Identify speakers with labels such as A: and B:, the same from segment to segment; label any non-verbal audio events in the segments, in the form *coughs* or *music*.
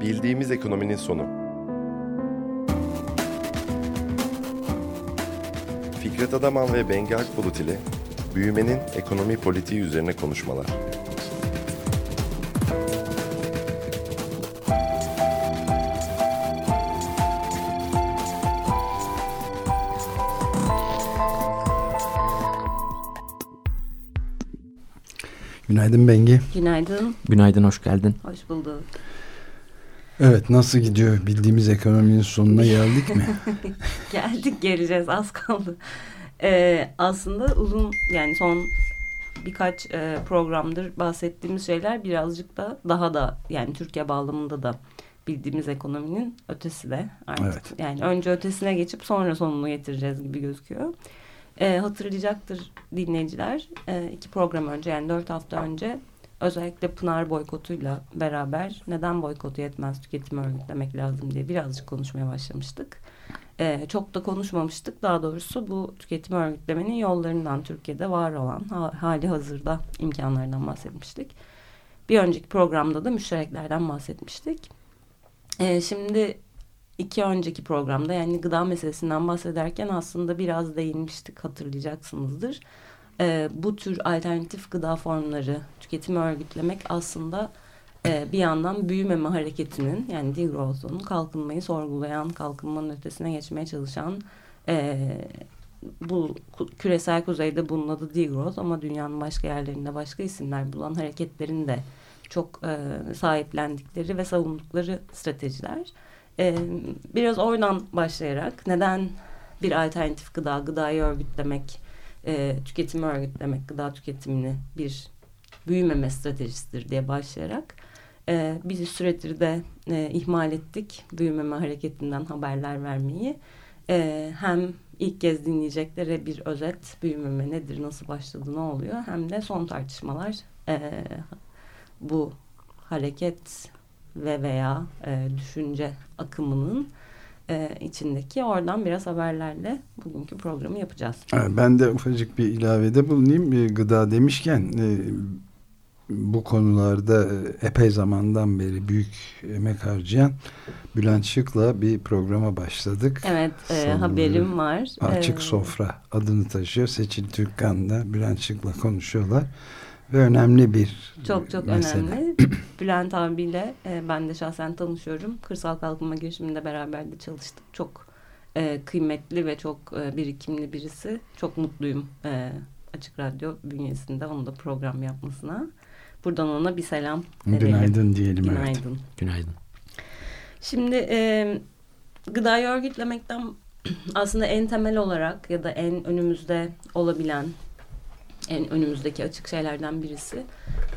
A: Bildiğimiz ekonominin sonu. Fikret Adaman ve Bengi Akbulut ile büyümenin ekonomi politiği üzerine konuşmalar.
B: Günaydın Bengi.
C: Günaydın.
D: Günaydın, hoş geldin.
C: Hoş bulduk.
B: Evet, nasıl gidiyor? Bildiğimiz ekonominin sonuna geldik mi? *laughs*
C: Geldik, geleceğiz. Az kaldı. Ee, aslında uzun, yani son birkaç e, programdır bahsettiğimiz şeyler birazcık da daha da yani Türkiye bağlamında da bildiğimiz ekonominin ötesi de artık. Evet. Yani önce ötesine geçip sonra sonunu getireceğiz gibi gözüküyor. E, hatırlayacaktır dinleyiciler. E, iki program önce yani dört hafta önce özellikle Pınar boykotuyla beraber neden boykotu yetmez tüketimi örgütlemek lazım diye birazcık konuşmaya başlamıştık. E, çok da konuşmamıştık. Daha doğrusu bu tüketimi örgütlemenin yollarından Türkiye'de var olan ha, hali hazırda imkanlarından bahsetmiştik. Bir önceki programda da müştereklerden bahsetmiştik. E, şimdi iki önceki programda yani gıda meselesinden bahsederken aslında biraz değinmiştik hatırlayacaksınızdır. Ee, bu tür alternatif gıda formları tüketimi örgütlemek aslında e, bir yandan büyümeme hareketinin yani degrowth'un kalkınmayı sorgulayan, kalkınmanın ötesine geçmeye çalışan e, bu küresel kuzeyde bunun adı degrowth ama dünyanın başka yerlerinde başka isimler bulan hareketlerin de çok e, sahiplendikleri ve savundukları stratejiler. Ee, biraz oradan başlayarak neden bir alternatif gıda, gıdayı örgütlemek, e, tüketimi örgütlemek, gıda tüketimini bir büyümeme stratejisidir diye başlayarak e, bir süredir de e, ihmal ettik büyümeme hareketinden haberler vermeyi. E, hem ilk kez dinleyeceklere bir özet büyümeme nedir, nasıl başladı, ne oluyor hem de son tartışmalar e, bu hareket ve veya e, düşünce akımının e, içindeki oradan biraz haberlerle bugünkü programı yapacağız.
B: Ben de ufacık bir ilavede bulunayım. Bir gıda demişken e, bu konularda e, epey zamandan beri büyük emek harcayan Bülent Şık'la bir programa başladık.
C: Evet e, haberim var.
B: Açık ee, Sofra adını taşıyor. Seçil Türkkan'da Bülent Şık'la konuşuyorlar ve önemli bir
C: Çok çok mesele. önemli. *clears throat* Bülent abiyle e, ben de şahsen tanışıyorum. Kırsal Kalkınma girişiminde beraber de çalıştık. Çok e, kıymetli ve çok e, birikimli birisi. Çok mutluyum e, Açık Radyo bünyesinde onun da program yapmasına. Buradan ona bir selam
B: verelim. Günaydın diyelim.
C: Günaydın.
D: Evet. Günaydın.
C: Şimdi e, gıdayı örgütlemekten *clears throat* aslında en temel olarak ya da en önümüzde olabilen en önümüzdeki açık şeylerden birisi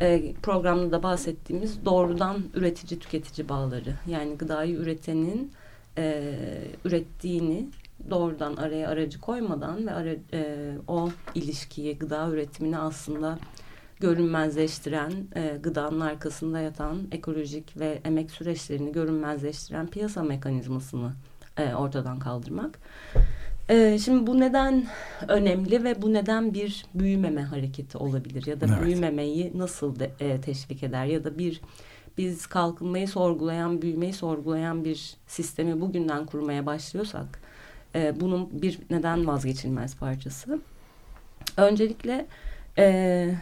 C: e, programda da bahsettiğimiz doğrudan üretici tüketici bağları. Yani gıdayı üretenin e, ürettiğini doğrudan araya aracı koymadan ve ara, e, o ilişkiyi gıda üretimini aslında görünmezleştiren, e, gıdanın arkasında yatan ekolojik ve emek süreçlerini görünmezleştiren piyasa mekanizmasını e, ortadan kaldırmak. Ee, şimdi bu neden önemli ve bu neden bir büyümeme hareketi olabilir ya da evet. büyümemeyi nasıl de, e, teşvik eder ya da bir biz kalkınmayı sorgulayan, büyümeyi sorgulayan bir sistemi bugünden kurmaya başlıyorsak e, bunun bir neden vazgeçilmez parçası. Öncelikle e,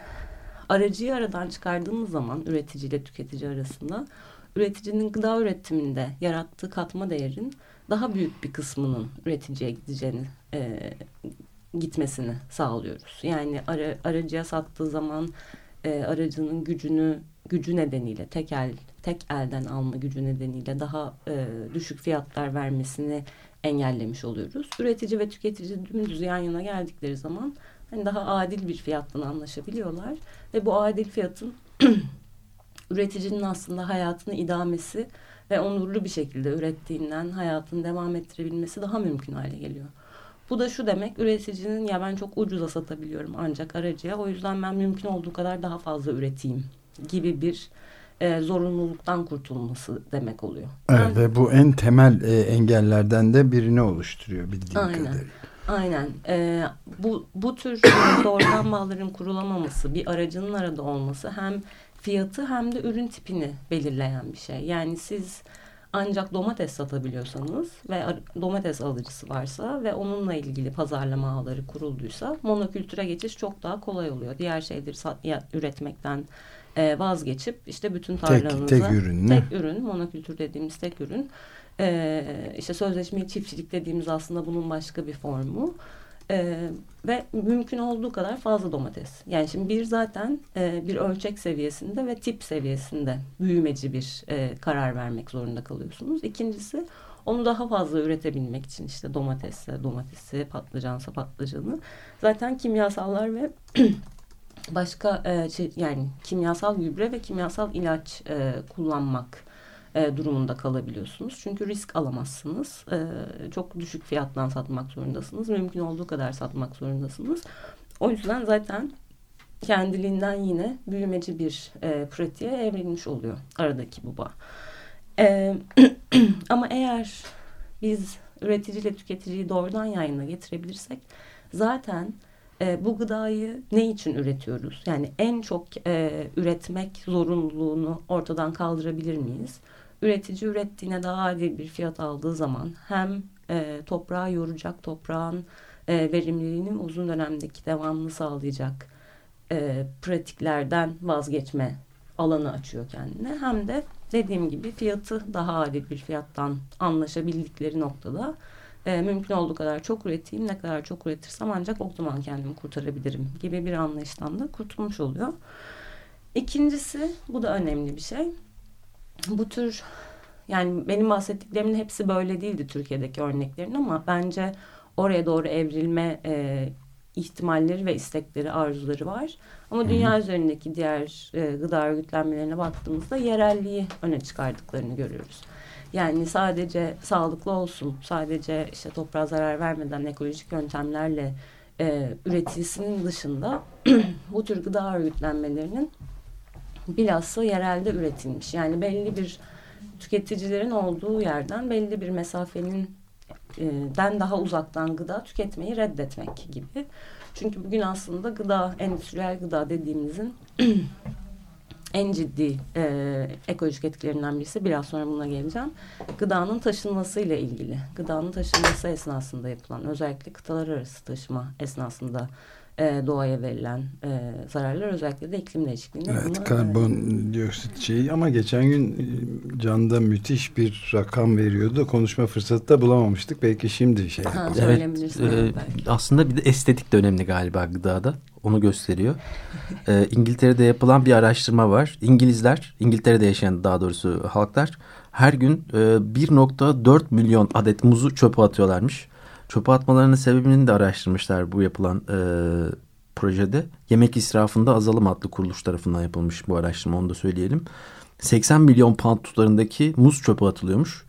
C: aracıyı aradan çıkardığımız zaman üretici ile tüketici arasında üreticinin gıda üretiminde yarattığı katma değerin daha büyük bir kısmının üreticiye gideceğini e, gitmesini sağlıyoruz. Yani ara, aracıya sattığı zaman e, aracının gücünü gücü nedeniyle tek el tek elden alma gücü nedeniyle daha e, düşük fiyatlar vermesini engellemiş oluyoruz. Üretici ve tüketici dümdüz yan yana geldikleri zaman hani daha adil bir fiyattan anlaşabiliyorlar ve bu adil fiyatın *clears throat* üreticinin aslında hayatını idamesi ve onurlu bir şekilde ürettiğinden hayatını devam ettirebilmesi daha mümkün hale geliyor. Bu da şu demek üreticinin ya ben çok ucuza satabiliyorum ancak aracıya o yüzden ben mümkün olduğu kadar daha fazla üreteyim gibi bir e, zorunluluktan kurtulması demek oluyor.
B: Evet ve bu en temel e, engellerden de birini oluşturuyor bildiğim
C: aynen,
B: kadarıyla.
C: Aynen. E, bu, bu tür *coughs* doğrudan bağların kurulamaması, bir aracının arada olması hem fiyatı hem de ürün tipini belirleyen bir şey. Yani siz ancak domates satabiliyorsanız ve domates alıcısı varsa ve onunla ilgili pazarlama ağları kurulduysa monokültüre geçiş çok daha kolay oluyor. Diğer şeyleri üretmekten e, vazgeçip işte bütün tarlanıza
B: tek, tek, ürün,
C: tek ürün monokültür dediğimiz tek ürün e, işte sözleşmeli çiftçilik dediğimiz aslında bunun başka bir formu. Ee, ve mümkün olduğu kadar fazla domates. Yani şimdi bir zaten e, bir ölçek seviyesinde ve tip seviyesinde büyümeci bir e, karar vermek zorunda kalıyorsunuz. İkincisi onu daha fazla üretebilmek için işte domatesse domatesi, patlıcansa patlıcanı zaten kimyasallar ve *clears throat* başka e, şey, yani kimyasal gübre ve kimyasal ilaç e, kullanmak e, durumunda kalabiliyorsunuz. Çünkü risk alamazsınız. E, çok düşük fiyattan satmak zorundasınız. Mümkün olduğu kadar satmak zorundasınız. O yüzden zaten kendiliğinden yine büyümeci bir e, pratiğe evrilmiş oluyor aradaki bu bağ. E, *clears throat* ama eğer biz üreticiyle tüketiciyi doğrudan yayına getirebilirsek zaten bu gıdayı ne için üretiyoruz? Yani en çok e, üretmek zorunluluğunu ortadan kaldırabilir miyiz? Üretici ürettiğine daha adil bir fiyat aldığı zaman hem e, toprağı yoracak, toprağın e, verimliliğinin uzun dönemdeki devamını sağlayacak e, pratiklerden vazgeçme alanı açıyor kendine. Hem de dediğim gibi fiyatı daha adil bir fiyattan anlaşabildikleri noktada e, mümkün olduğu kadar çok üreteyim. Ne kadar çok üretirsem ancak o zaman kendimi kurtarabilirim gibi bir anlayıştan da kurtulmuş oluyor. İkincisi bu da önemli bir şey bu tür yani benim bahsettiklerimin hepsi böyle değildi Türkiye'deki örneklerin ama bence oraya doğru evrilme e, ihtimalleri ve istekleri, arzuları var. Ama dünya Hı-hı. üzerindeki diğer e, gıda örgütlenmelerine baktığımızda yerelliği öne çıkardıklarını görüyoruz. Yani sadece sağlıklı olsun, sadece işte toprağa zarar vermeden ekolojik yöntemlerle e, üretilsinin dışında *clears throat* bu tür gıda örgütlenmelerinin bilhassa yerelde üretilmiş. Yani belli bir tüketicilerin olduğu yerden belli bir mesafenin e, den daha uzaktan gıda tüketmeyi reddetmek gibi. Çünkü bugün aslında gıda, endüstriyel gıda dediğimizin *clears throat* en ciddi e, ekolojik etkilerinden birisi biraz sonra buna geleceğim. Gıdanın taşınmasıyla ilgili. Gıdanın taşınması esnasında yapılan özellikle kıtalar arası taşıma esnasında e, doğaya verilen e, zararlar özellikle de iklim değişikliğine.
B: Evet bunlar, karbon e, dioksit şeyi ama geçen gün e, Can'da müthiş bir rakam veriyordu. Konuşma fırsatı da bulamamıştık. Belki şimdi şey
D: ha, Evet e, aslında bir de estetik de önemli galiba gıdada. Onu gösteriyor. *laughs* e, İngiltere'de yapılan bir araştırma var. İngilizler, İngiltere'de yaşayan daha doğrusu halklar her gün e, 1.4 milyon adet muzu çöpe atıyorlarmış. Çöpe atmalarının sebebini de araştırmışlar bu yapılan e, projede. Yemek israfında azalım adlı kuruluş tarafından yapılmış bu araştırma onu da söyleyelim. 80 milyon pound tutarındaki muz çöpe atılıyormuş.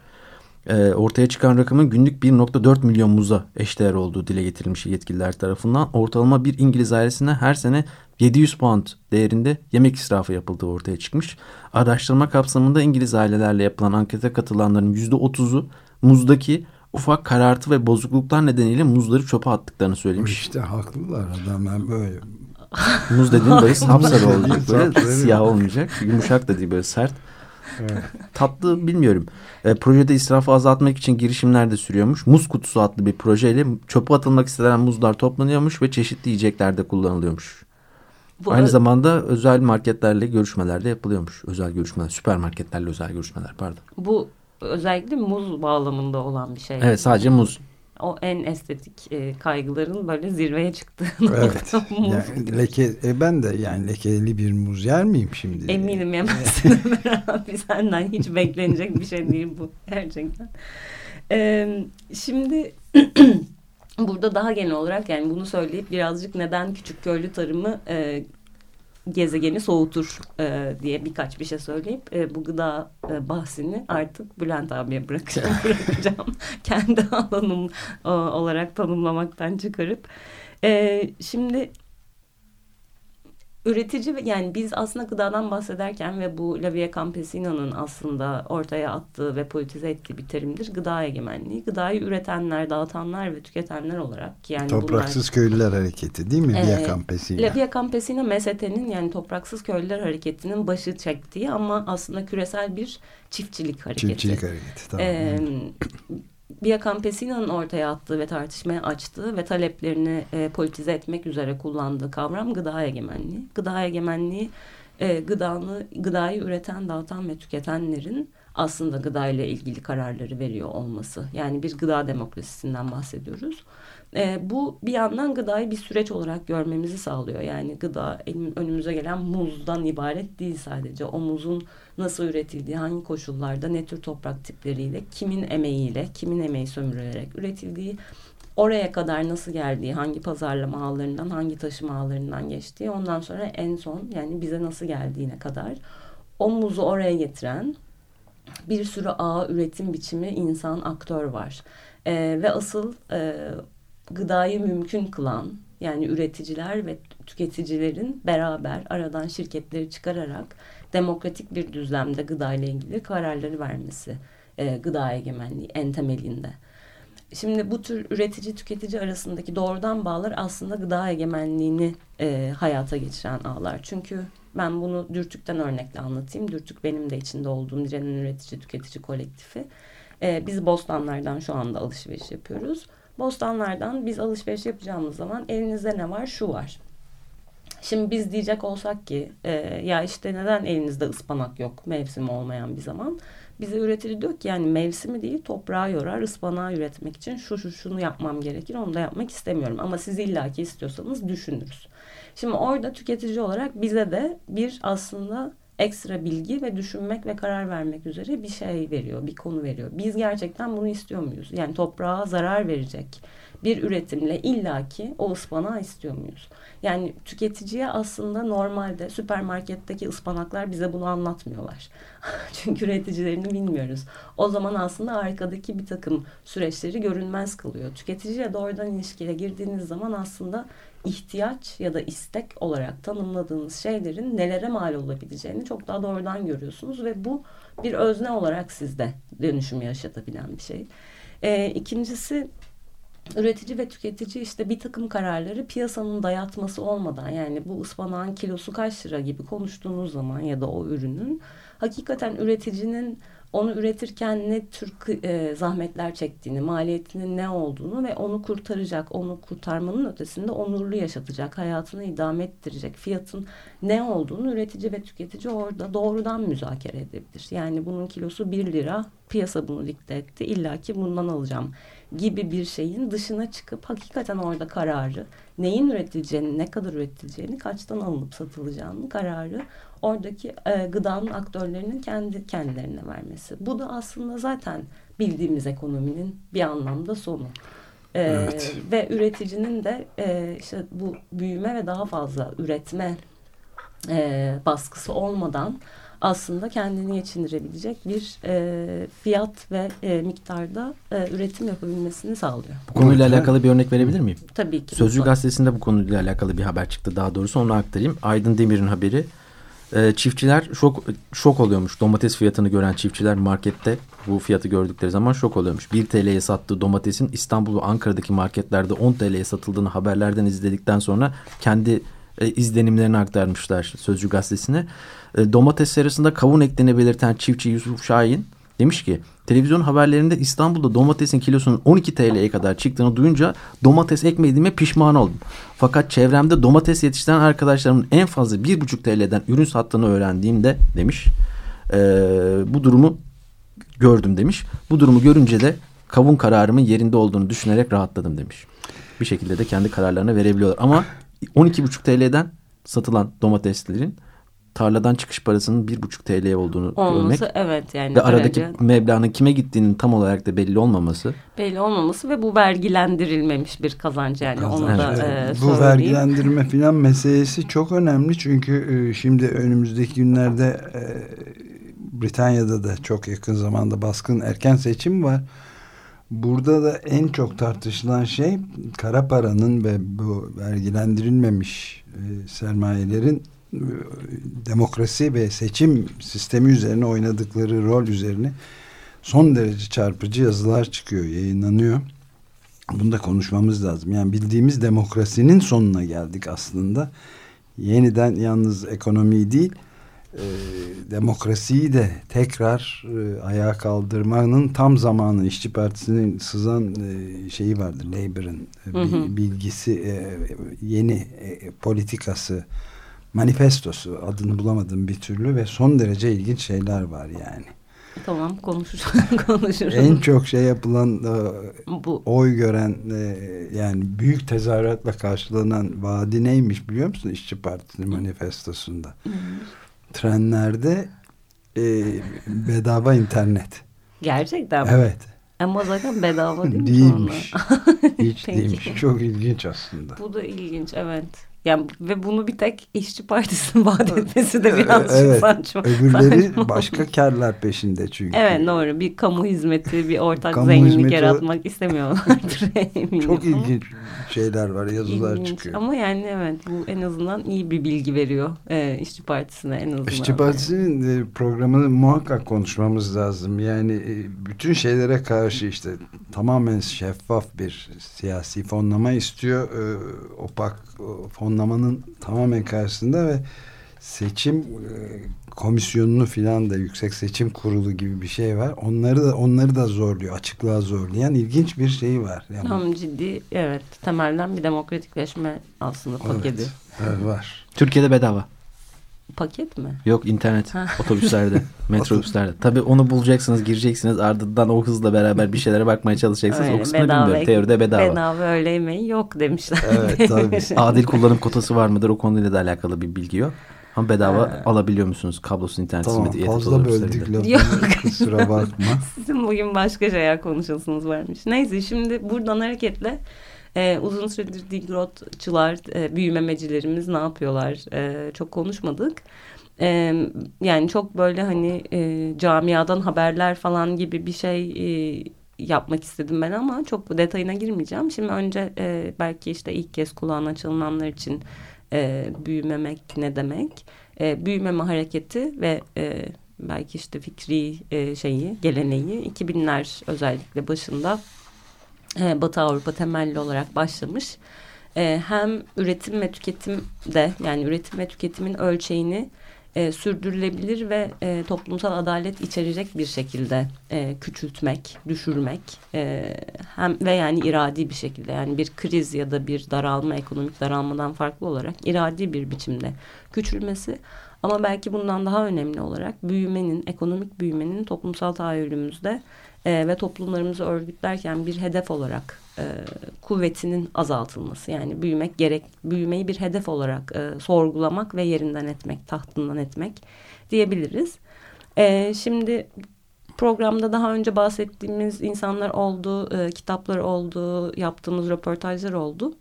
D: E, ortaya çıkan rakamın günlük 1.4 milyon muza eşdeğer olduğu dile getirilmiş yetkililer tarafından. Ortalama bir İngiliz ailesine her sene 700 pound değerinde yemek israfı yapıldığı ortaya çıkmış. Araştırma kapsamında İngiliz ailelerle yapılan ankete katılanların %30'u muzdaki ufak karartı ve bozukluklar nedeniyle muzları çöpe attıklarını söylemiş.
B: İşte haklılar adamlar böyle. *laughs*
D: Muz dediğin böyle sapsarı olacak böyle siyah olmayacak. Yumuşak da değil böyle sert. Evet. Tatlı bilmiyorum. E, projede israfı azaltmak için girişimler de sürüyormuş. Muz kutusu adlı bir projeyle çöpe atılmak istenen muzlar toplanıyormuş ve çeşitli yiyeceklerde kullanılıyormuş. Bu Aynı zamanda özel marketlerle görüşmeler de yapılıyormuş. Özel görüşmeler, süpermarketlerle özel görüşmeler pardon.
C: Bu özellikle muz bağlamında olan bir şey.
D: Evet sadece muz.
C: O en estetik e, kaygıların böyle zirveye çıktığı
B: evet. muz. Yani leke, e, ben de yani lekeli bir muz yer miyim şimdi?
C: Eminim *laughs* yemezsin *laughs* Ömer abi. Senden hiç beklenecek bir şey değil bu gerçekten. Ee, şimdi *clears throat* burada daha genel olarak yani bunu söyleyip birazcık neden küçük köylü tarımı e, gezegeni soğutur e, diye birkaç bir şey söyleyip e, bu gıda e, bahsini artık Bülent abiye *laughs* bırakacağım. bırakacağım. *laughs* Kendi alanım e, olarak tanımlamaktan çıkarıp. E, şimdi üretici yani biz aslında gıdadan bahsederken ve bu La Via Campesino'nun aslında ortaya attığı ve politize ettiği bir terimdir. Gıda egemenliği. Gıdayı üretenler, dağıtanlar ve tüketenler olarak yani
B: Topraksız bunlar, Köylüler Hareketi değil mi? E, Via Campesino.
C: La Via Campesino MST'nin yani Topraksız Köylüler Hareketi'nin başı çektiği ama aslında küresel bir çiftçilik hareketi.
B: Çiftçilik hareketi tamam.
C: E, *clears throat* Via Campesino'nun ortaya attığı ve tartışmaya açtığı ve taleplerini e, politize etmek üzere kullandığı kavram gıda egemenliği. Gıda egemenliği e, gıdanı, gıdayı üreten, dağıtan ve tüketenlerin aslında gıda ile ilgili kararları veriyor olması. Yani bir gıda demokrasisinden bahsediyoruz. E, bu bir yandan gıdayı bir süreç olarak görmemizi sağlıyor. Yani gıda önümüze gelen muzdan ibaret değil sadece. O muzun nasıl üretildiği, hangi koşullarda, ne tür toprak tipleriyle, kimin emeğiyle, kimin emeği sömürülerek üretildiği, oraya kadar nasıl geldiği, hangi pazarlama ağlarından, hangi taşıma ağlarından geçtiği, ondan sonra en son yani bize nasıl geldiğine kadar o muzu oraya getiren bir sürü ağ üretim biçimi insan aktör var. Ee, ve asıl e, gıdayı mümkün kılan yani üreticiler ve tüketicilerin beraber aradan şirketleri çıkararak demokratik bir düzlemde gıda ile ilgili kararları vermesi e, gıda egemenliği en temelinde. Şimdi bu tür üretici tüketici arasındaki doğrudan bağlar aslında gıda egemenliğini e, hayata geçiren ağlar. Çünkü ben bunu Dürtük'ten örnekle anlatayım. Dürtük benim de içinde olduğum direnen üretici tüketici kolektifi. E, biz bostanlardan şu anda alışveriş yapıyoruz. Bostanlardan biz alışveriş yapacağımız zaman elinizde ne var? Şu var. Şimdi biz diyecek olsak ki e, ya işte neden elinizde ıspanak yok mevsimi olmayan bir zaman. Bize üretici diyor ki yani mevsimi değil toprağı yorar ıspanağı üretmek için şu şu şunu yapmam gerekir onu da yapmak istemiyorum. Ama siz illaki istiyorsanız düşünürüz. Şimdi orada tüketici olarak bize de bir aslında ekstra bilgi ve düşünmek ve karar vermek üzere bir şey veriyor, bir konu veriyor. Biz gerçekten bunu istiyor muyuz? Yani toprağa zarar verecek bir üretimle illaki o ıspanağı istiyor muyuz? Yani tüketiciye aslında normalde süpermarketteki ıspanaklar bize bunu anlatmıyorlar. *laughs* Çünkü üreticilerini bilmiyoruz. O zaman aslında arkadaki bir takım süreçleri görünmez kılıyor. Tüketiciye doğrudan ilişkiye girdiğiniz zaman aslında ihtiyaç ya da istek olarak tanımladığınız şeylerin nelere mal olabileceğini çok daha doğrudan görüyorsunuz ve bu bir özne olarak sizde dönüşüm yaşatabilen bir şey. Ee, ikincisi üretici ve tüketici işte bir takım kararları piyasanın dayatması olmadan yani bu ıspanağın kilosu kaç lira gibi konuştuğunuz zaman ya da o ürünün hakikaten üreticinin onu üretirken ne tür e, zahmetler çektiğini, maliyetinin ne olduğunu ve onu kurtaracak, onu kurtarmanın ötesinde onurlu yaşatacak, hayatını idame ettirecek fiyatın ne olduğunu üretici ve tüketici orada doğrudan müzakere edebilir. Yani bunun kilosu bir lira, piyasa bunu dikte etti, illaki bundan alacağım gibi bir şeyin dışına çıkıp hakikaten orada kararı, neyin üretileceğini, ne kadar üretileceğini, kaçtan alınıp satılacağını kararı oradaki e, gıdanın aktörlerinin kendi kendilerine vermesi. Bu da aslında zaten bildiğimiz ekonominin bir anlamda sonu. E, evet. Ve üreticinin de e, işte bu büyüme ve daha fazla üretme e, baskısı olmadan aslında kendini geçindirebilecek bir e, fiyat ve e, miktarda e, üretim yapabilmesini sağlıyor.
D: Bu konuyla evet. alakalı bir örnek verebilir miyim?
C: Tabii ki.
D: Sözcü gazetesinde bu konuyla alakalı bir haber çıktı daha doğrusu onu aktarayım. Aydın Demir'in haberi e, çiftçiler şok şok oluyormuş. Domates fiyatını gören çiftçiler markette bu fiyatı gördükleri zaman şok oluyormuş. 1 TL'ye sattığı domatesin İstanbul ve Ankara'daki marketlerde 10 TL'ye satıldığını haberlerden izledikten sonra kendi e, izlenimlerini aktarmışlar Sözcü gazetesine. E, domates serasında kavun ektiğini belirten çiftçi Yusuf Şahin demiş ki televizyon haberlerinde İstanbul'da domatesin kilosunun 12 TL'ye kadar çıktığını duyunca domates ekmediğime pişman oldum. Fakat çevremde domates yetiştiren arkadaşlarımın en fazla 1,5 TL'den ürün sattığını öğrendiğimde demiş e, bu durumu gördüm demiş. Bu durumu görünce de kavun kararımın yerinde olduğunu düşünerek rahatladım demiş. Bir şekilde de kendi kararlarını verebiliyorlar. Ama 12,5 TL'den satılan domateslerin tarladan çıkış parasının bir buçuk TL olduğunu
C: olması,
D: görmek.
C: evet yani.
D: Ve aradaki derece... meblağın kime gittiğinin tam olarak da belli olmaması.
C: Belli olmaması ve bu vergilendirilmemiş bir kazanç yani Kazanç. onu da evet.
B: e, Bu vergilendirme filan meselesi çok önemli çünkü e, şimdi önümüzdeki günlerde e, Britanya'da da çok yakın zamanda baskın erken seçim var. Burada da en çok tartışılan şey kara paranın ve bu vergilendirilmemiş e, sermayelerin demokrasi ve seçim sistemi üzerine oynadıkları rol üzerine son derece çarpıcı yazılar çıkıyor, yayınlanıyor. Bunu da konuşmamız lazım. Yani bildiğimiz demokrasinin sonuna geldik aslında. Yeniden yalnız ekonomiyi değil, e, demokrasiyi de tekrar e, ayağa kaldırmanın tam zamanı işçi partisinin sızan e, şeyi vardı Labour'ın e, bilgisi e, yeni e, politikası manifestosu adını bulamadım bir türlü ve son derece ilginç şeyler var yani.
C: Tamam konuşuruz. *laughs* konuşuruz.
B: En çok şey yapılan e,
C: bu
B: oy gören e, yani büyük tezahüratla karşılanan vaadi neymiş biliyor musun İşçi Partisi manifestosunda? Trenlerde e, bedava internet.
C: gerçekten mi?
B: Evet.
C: Ama zaten bedava değil mi?
B: Değilmiş. *laughs* Hiç
C: Peki.
B: değilmiş. Çok ilginç aslında.
C: Bu da ilginç evet. Yani ve bunu bir tek işçi partisinin *laughs* vaat etmesi de birazcık
B: evet.
C: saçma.
B: Öbürleri *laughs*
C: saçma.
B: başka karlar peşinde çünkü.
C: Evet doğru bir kamu hizmeti bir ortak
B: Kamu
C: zenginlik
B: hizmeti-
C: yaratmak istemiyorlardır *laughs* eminim.
B: Çok ilginç şeyler var, yazılar
C: ilginç.
B: çıkıyor.
C: Ama yani evet bu en azından iyi bir bilgi veriyor e, işçi partisine en azından.
B: İşçi Partisi'nin e, programını muhakkak konuşmamız lazım. Yani e, bütün şeylere karşı işte tamamen şeffaf bir siyasi fonlama istiyor. E, Opak o fonlamanın tamamen karşısında ve seçim e, komisyonunu filan da yüksek seçim kurulu gibi bir şey var. Onları da onları da zorluyor, açıklığa zorlayan ilginç bir şey var. Yani,
C: Tam ciddi evet temelden bir demokratikleşme aslında paketi.
B: evet, evet, var.
D: Türkiye'de bedava.
C: Paket mi?
D: Yok internet
C: Ha.
D: otobüslerde, *laughs* metrobüslerde. Tabii onu bulacaksınız, gireceksiniz. Ardından o hızla beraber bir şeylere bakmaya çalışacaksınız.
C: Öyle,
D: o kısmını bilmiyorum. Teoride bedava.
C: Bedava öğle yemeği yok demişler.
B: Evet, tabii. *laughs*
D: Adil kullanım kotası var mıdır? O konuyla da alakalı bir bilgi yok. Ama bedava
C: Ha.
D: alabiliyor musunuz kablosuz internet
B: Tamam
D: hizmeti?
B: fazla
D: otobüslerinde?
B: böldük lafını.
C: Yok.
B: Kusura bakma. *laughs*
C: Sizin bugün başka şeyler konuşasınız varmış. Neyse şimdi buradan hareketle e, uzun süredir Digrotçular, e, büyümemecilerimiz ne yapıyorlar e, çok konuşmadık. E, yani çok böyle hani e, camiadan haberler falan gibi bir şey e, yapmak istedim ben ama çok detayına girmeyeceğim. Şimdi önce e, belki işte ilk kez kulağına açılmanlar için e, büyümemek ne demek? E, büyümeme hareketi ve e, belki işte fikri e, şeyi, geleneği 2000'ler özellikle başında e, Batı Avrupa temelli olarak başlamış. E, hem üretim ve tüketimde yani üretim ve tüketimin ölçeğini e, sürdürülebilir ve e, toplumsal adalet içerecek bir şekilde e, küçültmek, düşürmek e, hem ve yani iradi bir şekilde yani bir kriz ya da bir daralma, ekonomik daralmadan farklı olarak iradi bir biçimde küçülmesi ama belki bundan daha önemli olarak büyümenin, ekonomik büyümenin toplumsal tahayyülümüzde e, ve toplumlarımızı örgütlerken bir hedef olarak e, kuvvetinin azaltılması. Yani büyümek gerek, büyümeyi bir hedef olarak e, sorgulamak ve yerinden etmek, tahtından etmek diyebiliriz. E, şimdi programda daha önce bahsettiğimiz insanlar oldu, e, kitaplar oldu, yaptığımız röportajlar oldu.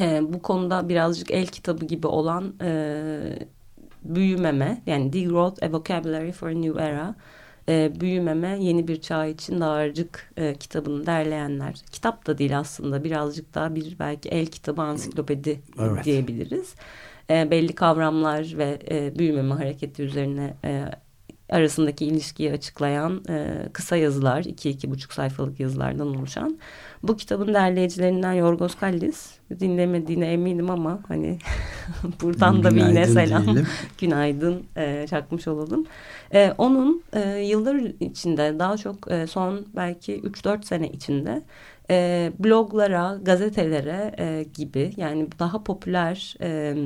C: E, bu konuda birazcık el kitabı gibi olan e, büyümeme yani Degrowth A Vocabulary for a New Era e, büyümeme yeni bir çağ için dağarcık e, kitabını derleyenler. Kitap da değil aslında birazcık daha bir belki el kitabı ansiklopedi
B: Evet.
C: diyebiliriz. E, belli kavramlar ve e, büyümeme hareketi üzerine e, arasındaki ilişkiyi açıklayan e, kısa yazılar, iki iki buçuk sayfalık yazılardan oluşan. Bu kitabın derleyicilerinden Yorgos Kallis dinlemediğine eminim ama hani *laughs* buradan da bir yine selam. *laughs* Günaydın e, çakmış olalım. E, onun e, yıllar içinde daha çok e, son belki 3-4 sene içinde e, bloglara, gazetelere e, gibi yani daha popüler e,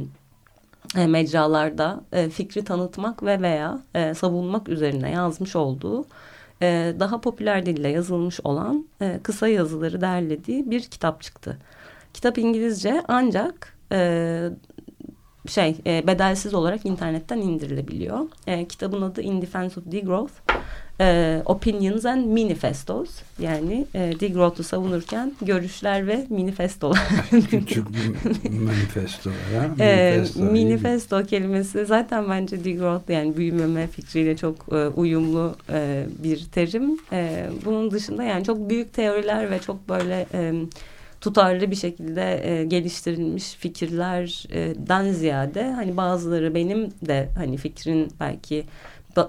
C: e, mecralarda e, fikri tanıtmak ve veya e, savunmak üzerine yazmış olduğu e, daha popüler dille yazılmış olan e, kısa yazıları derlediği bir kitap çıktı. Kitap İngilizce ancak e, şey e, bedelsiz olarak internetten indirilebiliyor. E, kitabın adı In Defense of Degrowth. E, Opinions and Manifestos yani e, degrowth'u savunurken görüşler ve manifestolar. *laughs*
B: Küçük bir manifesto?
C: E,
B: Manifesto, iyi.
C: manifesto kelimesi zaten bence degrowth yani büyümeme fikriyle çok e, uyumlu e, bir terim. E, bunun dışında yani çok büyük teoriler ve çok böyle e, tutarlı bir şekilde e, geliştirilmiş fikirlerden ziyade hani bazıları benim de hani fikrin belki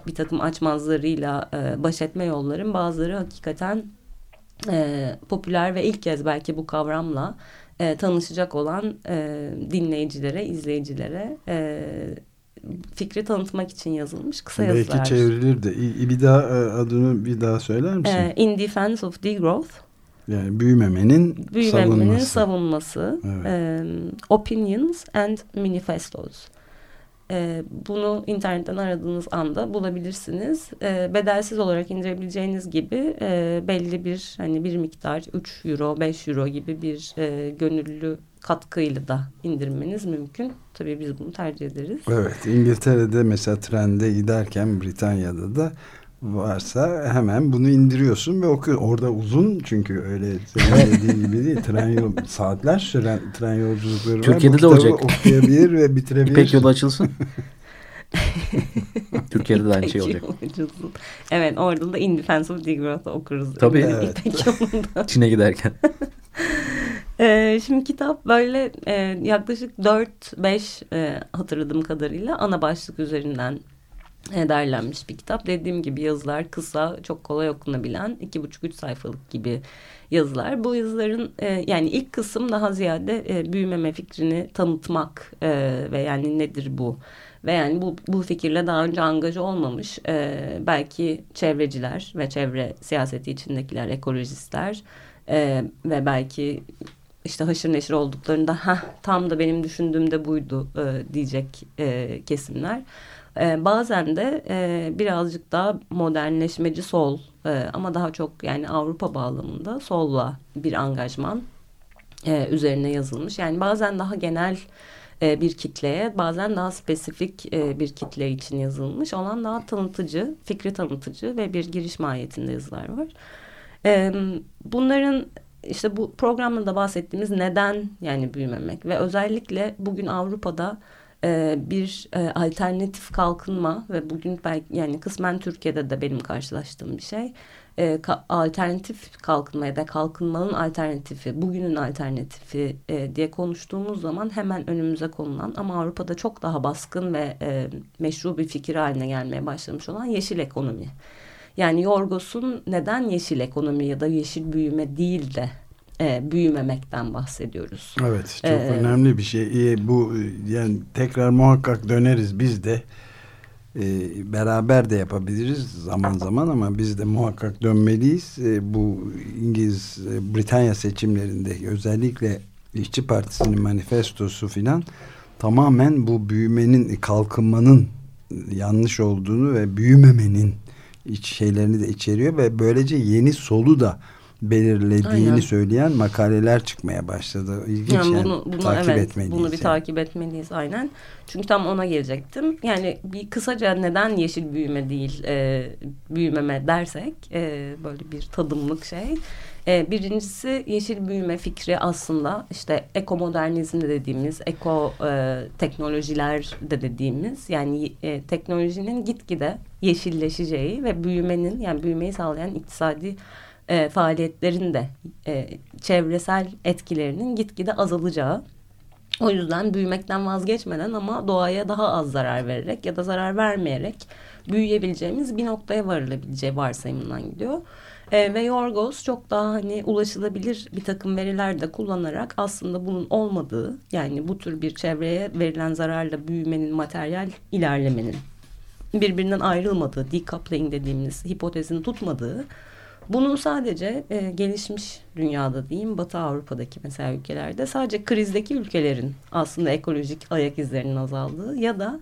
C: bir takım açmazlarıyla e, baş etme yollarım bazıları hakikaten e, popüler ve ilk kez belki bu kavramla e, tanışacak olan e, dinleyicilere, izleyicilere e, fikri tanıtmak için yazılmış kısa
B: Belki
C: yazılar.
B: Belki çevrilir de. Bir daha e, adını bir daha söyler misin?
C: E, In Defense of Degrowth.
B: Yani büyümemenin,
C: büyümemenin
B: savunması.
C: savunması.
B: Evet.
C: E, opinions and Manifestos. E, bunu internetten aradığınız anda bulabilirsiniz. E, bedelsiz olarak indirebileceğiniz gibi e, belli bir hani bir miktar 3 euro 5 euro gibi bir e, gönüllü katkıyla da indirmeniz mümkün. Tabii biz bunu tercih ederiz.
B: Evet İngiltere'de mesela trende giderken Britanya'da da varsa hemen bunu indiriyorsun ve okuyor. Orada uzun çünkü öyle senin dediğin gibi değil. Tren yol, saatler süren tren yolculukları
D: Türkiye'de
B: var.
D: de olacak.
B: okuyabilir ve bitirebilir.
D: İpek yolu açılsın. *laughs* Türkiye'de de aynı şey olacak.
C: Açılsın. Evet orada da In Defense of Degrowth okuruz.
D: Tabii.
B: Evet.
C: İpek yolunda. *laughs*
D: Çin'e giderken. *laughs*
C: Ee, şimdi kitap böyle e, yaklaşık 4-5 e, hatırladığım kadarıyla ana başlık üzerinden derlenmiş bir kitap. Dediğim gibi yazılar kısa, çok kolay okunabilen 2,5-3 sayfalık gibi yazılar. Bu yazıların e, yani ilk kısım daha ziyade e, büyümeme fikrini tanıtmak e, ve yani nedir bu? Ve yani bu, bu fikirle daha önce angaja olmamış e, belki çevreciler ve çevre siyaseti içindekiler, ekolojistler e, ve belki işte haşır neşir olduklarında tam da benim düşündüğümde buydu e, diyecek e, kesimler. E, bazen de e, birazcık daha modernleşmeci sol e, ama daha çok yani Avrupa bağlamında solla bir angajman e, üzerine yazılmış. Yani bazen daha genel e, bir kitleye bazen daha spesifik e, bir kitle için yazılmış olan daha tanıtıcı, fikri tanıtıcı ve bir giriş mahiyetinde yazılar var. E, bunların işte bu programda da bahsettiğimiz neden yani büyümemek ve özellikle bugün Avrupa'da e, bir e, alternatif kalkınma ve bugün belki yani kısmen Türkiye'de de benim karşılaştığım bir şey e, ka, alternatif kalkınma ya da kalkınmanın alternatifi bugünün alternatifi e, diye konuştuğumuz zaman hemen önümüze konulan ama Avrupa'da çok daha baskın ve meşru bir fikir haline gelmeye başlamış olan yeşil ekonomi. Yani Yorgos'un neden yeşil ekonomi ya da yeşil büyüme değil de e, büyümemekten bahsediyoruz.
B: Evet çok ee, önemli bir şey. E, bu yani tekrar muhakkak döneriz biz de e, beraber de yapabiliriz zaman zaman ama biz de muhakkak dönmeliyiz. E, bu İngiliz e, Britanya seçimlerinde özellikle İşçi Partisi'nin manifestosu filan tamamen bu büyümenin kalkınmanın yanlış olduğunu ve büyümemenin iç şeylerini de içeriyor ve böylece yeni solu da belirlediğini Aynen. söyleyen makaleler çıkmaya başladı. İlginç yani, bunu, bunu, takip evet, etmeliyiz.
C: Bunu bir
B: yani.
C: takip etmeliyiz aynen. Çünkü tam ona gelecektim. Yani bir kısaca neden yeşil büyüme değil e, büyümeme dersek e, böyle bir tadımlık şey. E, birincisi yeşil büyüme fikri aslında işte ekomodernizm de dediğimiz, eko e, teknolojiler de dediğimiz yani e, teknolojinin gitgide yeşilleşeceği ve büyümenin yani büyümeyi sağlayan iktisadi e, faaliyetlerin de e, çevresel etkilerinin gitgide azalacağı. O yüzden büyümekten vazgeçmeden ama doğaya daha az zarar vererek ya da zarar vermeyerek büyüyebileceğimiz bir noktaya varılabileceği varsayımından gidiyor. E, ve Yorgos çok daha hani ulaşılabilir bir takım veriler de kullanarak aslında bunun olmadığı yani bu tür bir çevreye verilen zararla büyümenin materyal ilerlemenin birbirinden ayrılmadığı decoupling dediğimiz hipotezin tutmadığı bunun sadece e, gelişmiş dünyada diyeyim Batı Avrupa'daki mesela ülkelerde sadece krizdeki ülkelerin aslında ekolojik ayak izlerinin azaldığı ya da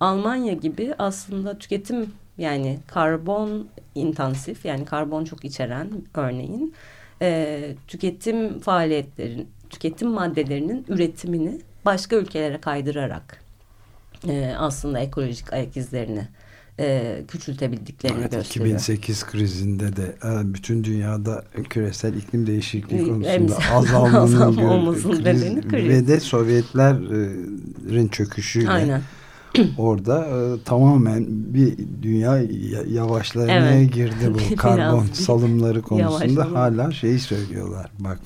C: Almanya gibi aslında tüketim yani karbon intensif yani karbon çok içeren örneğin e, tüketim faaliyetlerin tüketim maddelerinin üretimini başka ülkelere kaydırarak e, aslında ekolojik ayak izlerini e, küçültebildiklerini evet, gösteriyor.
B: 2008 krizinde de e, bütün dünyada küresel iklim değişikliği konusunda azalmanın *laughs*
C: nedeni kriz.
B: Ve de Sovyetlerin çöküşüyle Aynen. *clears throat* orada e, tamamen bir dünya yavaşlamaya evet. girdi bu *laughs* karbon salımları konusunda hala şeyi söylüyorlar. Bak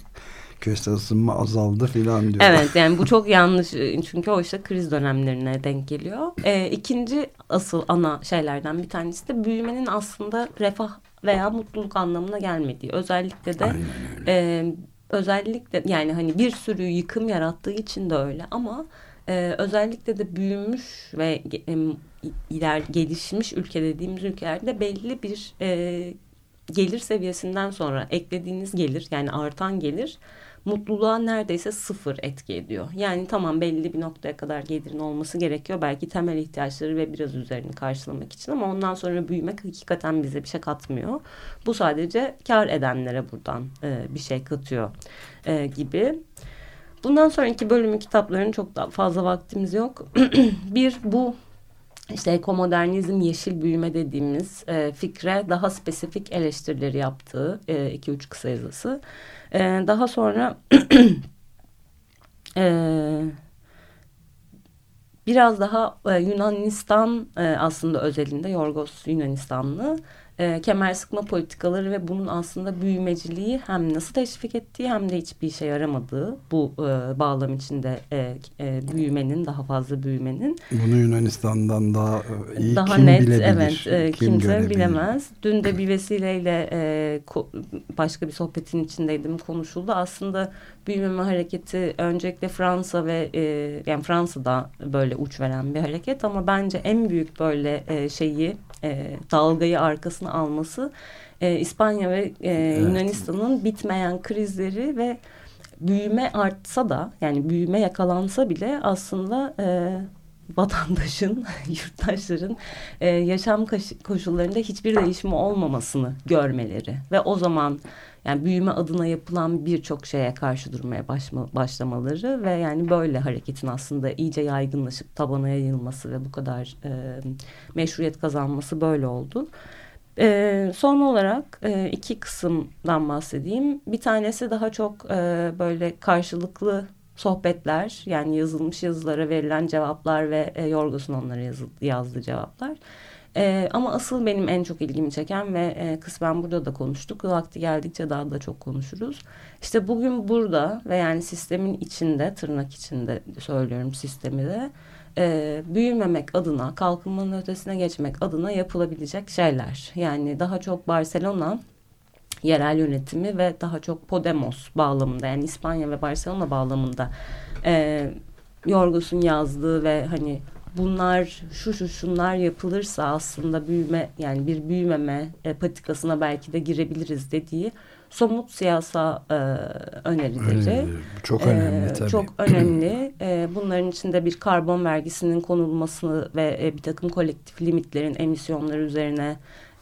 B: küresel ısınma azaldı filan diyor.
C: Evet yani bu çok yanlış çünkü o işte kriz dönemlerine denk geliyor. Ee, ikinci asıl ana şeylerden bir tanesi de büyümenin aslında refah veya mutluluk anlamına gelmediği. Özellikle de e, özellikle yani hani bir sürü yıkım yarattığı için de öyle ama e, özellikle de büyümüş ve e, iler gelişmiş ülke dediğimiz ülkelerde belli bir e, gelir seviyesinden sonra eklediğiniz gelir yani artan gelir mutluluğa neredeyse sıfır etki ediyor. Yani tamam belli bir noktaya kadar gelirin olması gerekiyor. Belki temel ihtiyaçları ve biraz üzerini karşılamak için ama ondan sonra büyümek hakikaten bize bir şey katmıyor. Bu sadece kar edenlere buradan e, bir şey katıyor e, gibi. Bundan sonraki bölümün kitaplarının çok daha fazla vaktimiz yok. *clears throat* bir bu işte ekomodernizm, yeşil büyüme dediğimiz e, fikre daha spesifik eleştirileri yaptığı e, iki üç kısa yazısı. E, daha sonra *clears throat* e, biraz daha e, Yunanistan e, aslında özelinde Yorgos Yunanistanlı e, kemer sıkma politikaları ve bunun aslında büyümeciliği hem nasıl teşvik ettiği hem de hiçbir işe yaramadığı bu e, bağlam içinde e, e, büyümenin daha fazla büyümenin.
B: Bunu Yunanistan'dan daha e, iyi
C: daha
B: kim
C: net,
B: bilebilir?
C: Evet, e,
B: kim
C: kimse
B: görebilir?
C: bilemez. Dün de bir vesileyle e, ko, başka bir sohbetin içindeydim konuşuldu. Aslında büyümeme hareketi öncelikle Fransa ve e, yani Fransa'da böyle uç veren bir hareket ama bence en büyük böyle e, şeyi e, dalgayı arkasına alması e, İspanya ve e, evet. Yunanistan'ın bitmeyen krizleri ve büyüme artsa da yani büyüme yakalansa bile aslında e, vatandaşın, *laughs* yurttaşların e, yaşam koşullarında hiçbir değişimi olmamasını görmeleri ve o zaman yani büyüme adına yapılan birçok şeye karşı durmaya başma, başlamaları ve yani böyle hareketin aslında iyice yaygınlaşıp tabana yayılması ve bu kadar e, meşruiyet kazanması böyle oldu. E, son olarak e, iki kısımdan bahsedeyim. Bir tanesi daha çok e, böyle karşılıklı sohbetler yani yazılmış yazılara verilen cevaplar ve e, Yorgos'un onlara yazı, yazdığı cevaplar. E, ama asıl benim en çok ilgimi çeken ve e, kısmen burada da konuştuk. Vakti geldikçe daha da çok konuşuruz. İşte bugün burada ve yani sistemin içinde, tırnak içinde söylüyorum sistemi de e, büyümemek adına, kalkınmanın ötesine geçmek adına yapılabilecek şeyler. Yani daha çok Barcelona yerel yönetimi ve daha çok Podemos bağlamında yani İspanya ve Barcelona bağlamında e, Yorgos'un yazdığı ve hani bunlar şu şu şunlar yapılırsa aslında büyüme yani bir büyümeme e, patikasına belki de girebiliriz dediği somut siyasa e, önerileri.
B: Öyle, çok önemli
C: e,
B: tabii.
C: Çok önemli. E, bunların içinde bir karbon vergisinin konulması ve e, bir takım kolektif limitlerin emisyonları üzerine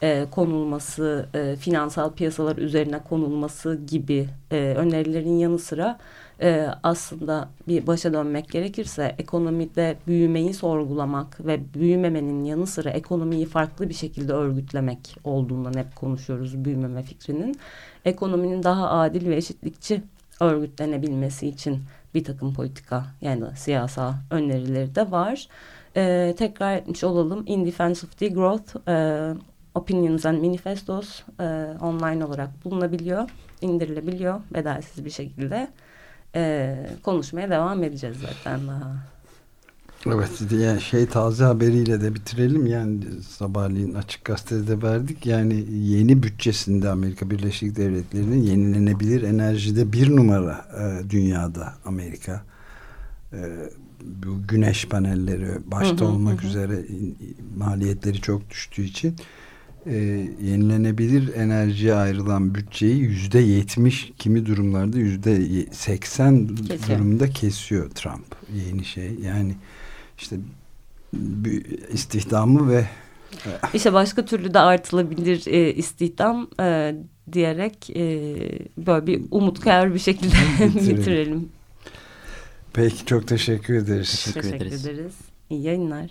C: e, konulması, e, finansal piyasalar üzerine konulması gibi e, önerilerin yanı sıra e, aslında bir başa dönmek gerekirse ekonomide büyümeyi sorgulamak ve büyümemenin yanı sıra ekonomiyi farklı bir şekilde örgütlemek olduğundan hep konuşuyoruz büyümeme fikrinin. Ekonominin daha adil ve eşitlikçi örgütlenebilmesi için bir takım politika yani siyasal önerileri de var. Ee, tekrar etmiş olalım. In Defense of Degrowth e, Opinions and Manifestos e, online olarak bulunabiliyor, indirilebiliyor bedelsiz bir şekilde e, konuşmaya devam edeceğiz zaten daha.
B: Evet yani şey taze haberiyle de bitirelim yani sabahleyin açık gazetede verdik yani yeni bütçesinde Amerika Birleşik Devletleri'nin yenilenebilir enerjide bir numara e, dünyada Amerika e, bu güneş panelleri başta hı hı, olmak hı. üzere maliyetleri çok düştüğü için e, yenilenebilir enerjiye ayrılan bütçeyi yüzde yetmiş kimi durumlarda yüzde seksen durumda kesiyor Trump yeni şey yani işte istihdamı ve
C: işte başka türlü de artılabilir e, istihdam e, diyerek e, böyle bir umutkar bir şekilde *laughs* bitirelim. bitirelim.
B: Peki çok teşekkür ederiz.
C: Teşekkür, teşekkür ederiz. ederiz. İyi yayınlar.